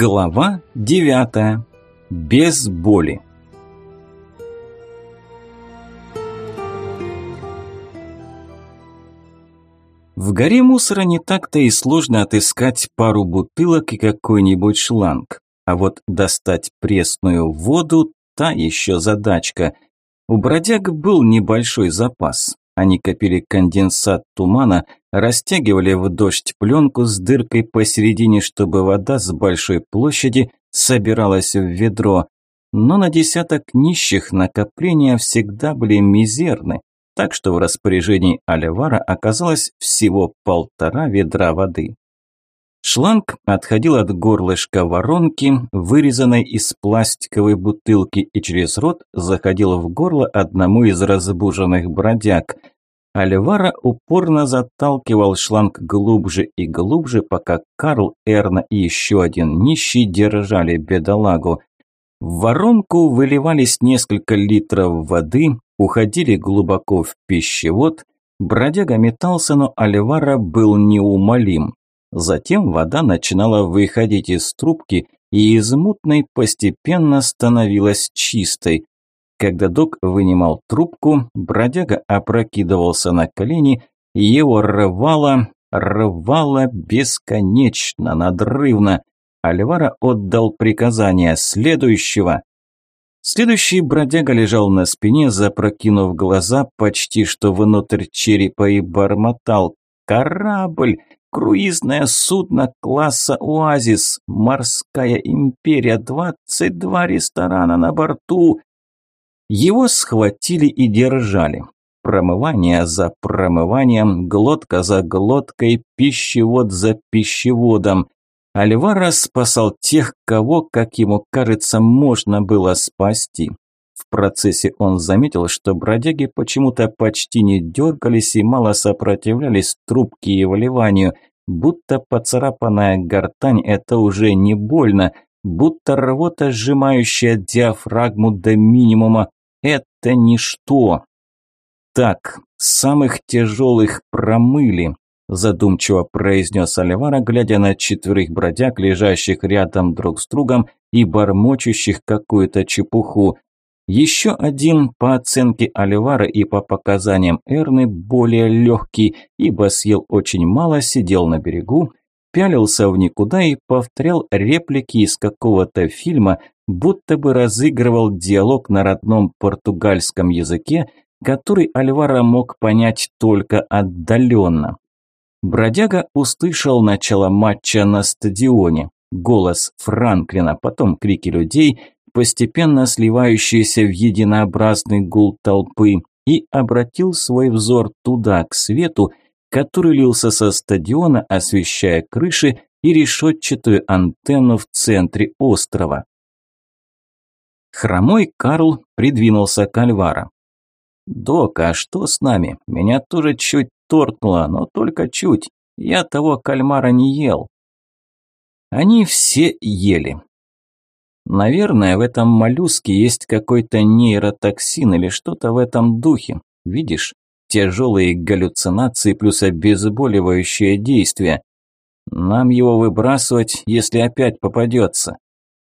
Глава девятая. Без боли. В горе мусора не так-то и сложно отыскать пару бутылок и какой-нибудь шланг. А вот достать пресную воду – та еще задачка. У бродяг был небольшой запас. Они копили конденсат тумана, растягивали в дождь пленку с дыркой посередине, чтобы вода с большой площади собиралась в ведро. Но на десяток нищих накопления всегда были мизерны, так что в распоряжении Альвара оказалось всего полтора ведра воды. Шланг отходил от горлышка воронки, вырезанной из пластиковой бутылки, и через рот заходил в горло одному из разбуженных бродяг. Альвара упорно заталкивал шланг глубже и глубже, пока Карл, Эрна и еще один нищий держали бедолагу. В воронку выливались несколько литров воды, уходили глубоко в пищевод. Бродяга метался, но Альвара был неумолим. Затем вода начинала выходить из трубки и из мутной постепенно становилась чистой. Когда док вынимал трубку, бродяга опрокидывался на колени, и его рвало, рвало бесконечно, надрывно. Альвара отдал приказание следующего. Следующий бродяга лежал на спине, запрокинув глаза почти что внутрь черепа и бормотал «Корабль! Круизное судно класса «Оазис», «Морская империя», 22 ресторана на борту. Его схватили и держали. Промывание за промыванием, глотка за глоткой, пищевод за пищеводом. Альвара спасал тех, кого, как ему кажется, можно было спасти. В процессе он заметил, что бродяги почему-то почти не дергались и мало сопротивлялись трубке и вливанию, будто поцарапанная гортань – это уже не больно, будто рвота, сжимающая диафрагму до минимума – это ничто. Так, самых тяжелых промыли, задумчиво произнес Альвара, глядя на четверых бродяг, лежащих рядом друг с другом и бормочущих какую-то чепуху. Еще один, по оценке Оливара и по показаниям Эрны, более легкий, ибо съел очень мало, сидел на берегу, пялился в никуда и повторял реплики из какого-то фильма, будто бы разыгрывал диалог на родном португальском языке, который Альвара мог понять только отдаленно. Бродяга услышал начало матча на стадионе. Голос Франклина, потом крики людей, постепенно сливающиеся в единообразный гул толпы, и обратил свой взор туда, к свету, который лился со стадиона, освещая крыши и решетчатую антенну в центре острова. Хромой Карл придвинулся к Альвара. «Док, а что с нами? Меня тоже чуть торкнуло, но только чуть. Я того кальмара не ел». Они все ели. Наверное, в этом моллюске есть какой-то нейротоксин или что-то в этом духе. Видишь, тяжелые галлюцинации плюс обезболивающее действие. Нам его выбрасывать, если опять попадется.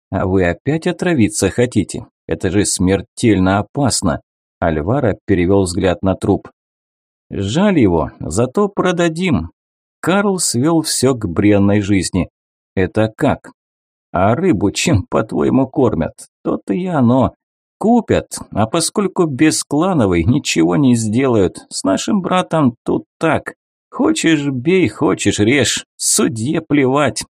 А вы опять отравиться хотите? Это же смертельно опасно. Альвара перевел взгляд на труп. Жаль его, зато продадим. Карл свел все к бренной жизни. Это как? А рыбу чем, по-твоему, кормят? То-то и оно. Купят, а поскольку бесклановый ничего не сделают, с нашим братом тут так. Хочешь бей, хочешь режь, судье плевать.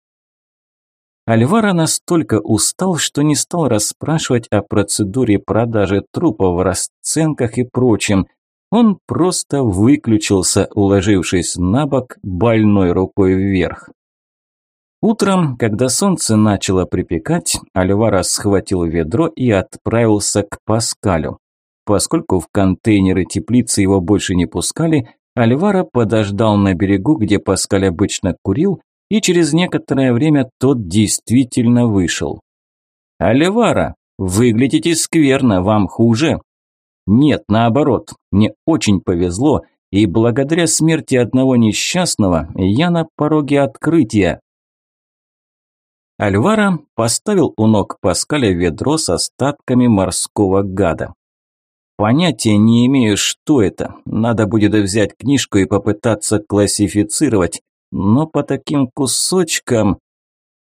Альвара настолько устал, что не стал расспрашивать о процедуре продажи трупов, расценках и прочем. Он просто выключился, уложившись на бок, больной рукой вверх. Утром, когда солнце начало припекать, Альвара схватил ведро и отправился к Паскалю. Поскольку в контейнеры теплицы его больше не пускали, Альвара подождал на берегу, где Паскаль обычно курил, и через некоторое время тот действительно вышел. «Альвара, выглядите скверно, вам хуже?» «Нет, наоборот, мне очень повезло, и благодаря смерти одного несчастного я на пороге открытия». Альвара поставил у ног Паскаля ведро с остатками морского гада. Понятия не имею, что это. Надо будет взять книжку и попытаться классифицировать. Но по таким кусочкам...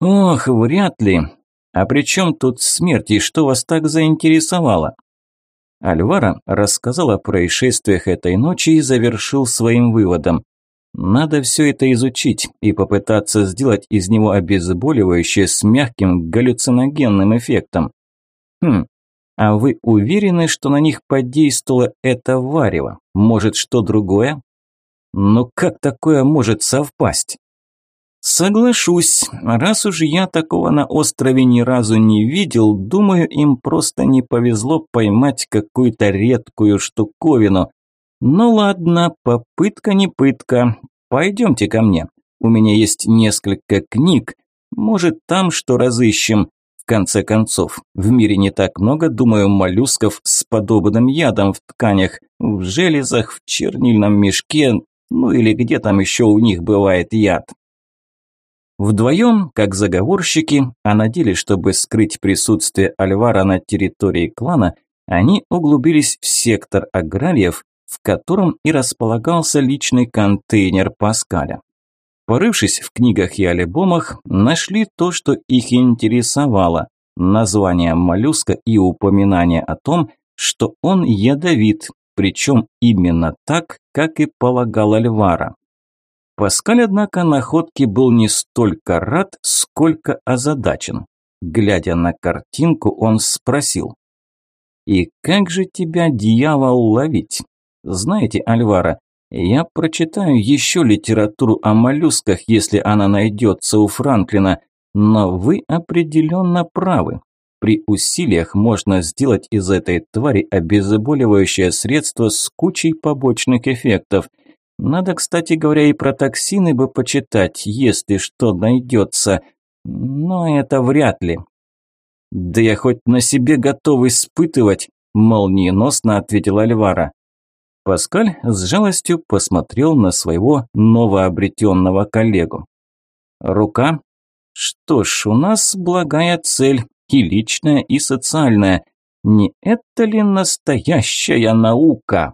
Ох, вряд ли. А при чем тут смерть и что вас так заинтересовало? Альвара рассказал о происшествиях этой ночи и завершил своим выводом. Надо все это изучить и попытаться сделать из него обезболивающее с мягким галлюциногенным эффектом. Хм, а вы уверены, что на них подействовало это варево? Может, что другое? Но как такое может совпасть? Соглашусь, раз уж я такого на острове ни разу не видел, думаю, им просто не повезло поймать какую-то редкую штуковину. Ну ладно, попытка не пытка. Пойдемте ко мне. У меня есть несколько книг. Может, там что разыщем. В конце концов, в мире не так много, думаю, моллюсков с подобным ядом в тканях, в железах, в чернильном мешке, ну или где там еще у них бывает яд. Вдвоем, как заговорщики, а на деле, чтобы скрыть присутствие Альвара на территории клана, они углубились в сектор аграриев, в котором и располагался личный контейнер Паскаля. Порывшись в книгах и альбомах, нашли то, что их интересовало – название моллюска и упоминание о том, что он ядовит, причем именно так, как и полагал Альвара. Паскаль, однако, находке был не столько рад, сколько озадачен. Глядя на картинку, он спросил. «И как же тебя, дьявол, ловить? Знаете, Альвара, я прочитаю еще литературу о моллюсках, если она найдется у Франклина, но вы определенно правы. При усилиях можно сделать из этой твари обезболивающее средство с кучей побочных эффектов. Надо, кстати говоря, и про токсины бы почитать, если что найдется. Но это вряд ли. Да я хоть на себе готов испытывать, молниеносно ответил Альвара. Паскаль с жалостью посмотрел на своего новообретенного коллегу. Рука? Что ж, у нас благая цель, и личная, и социальная. Не это ли настоящая наука?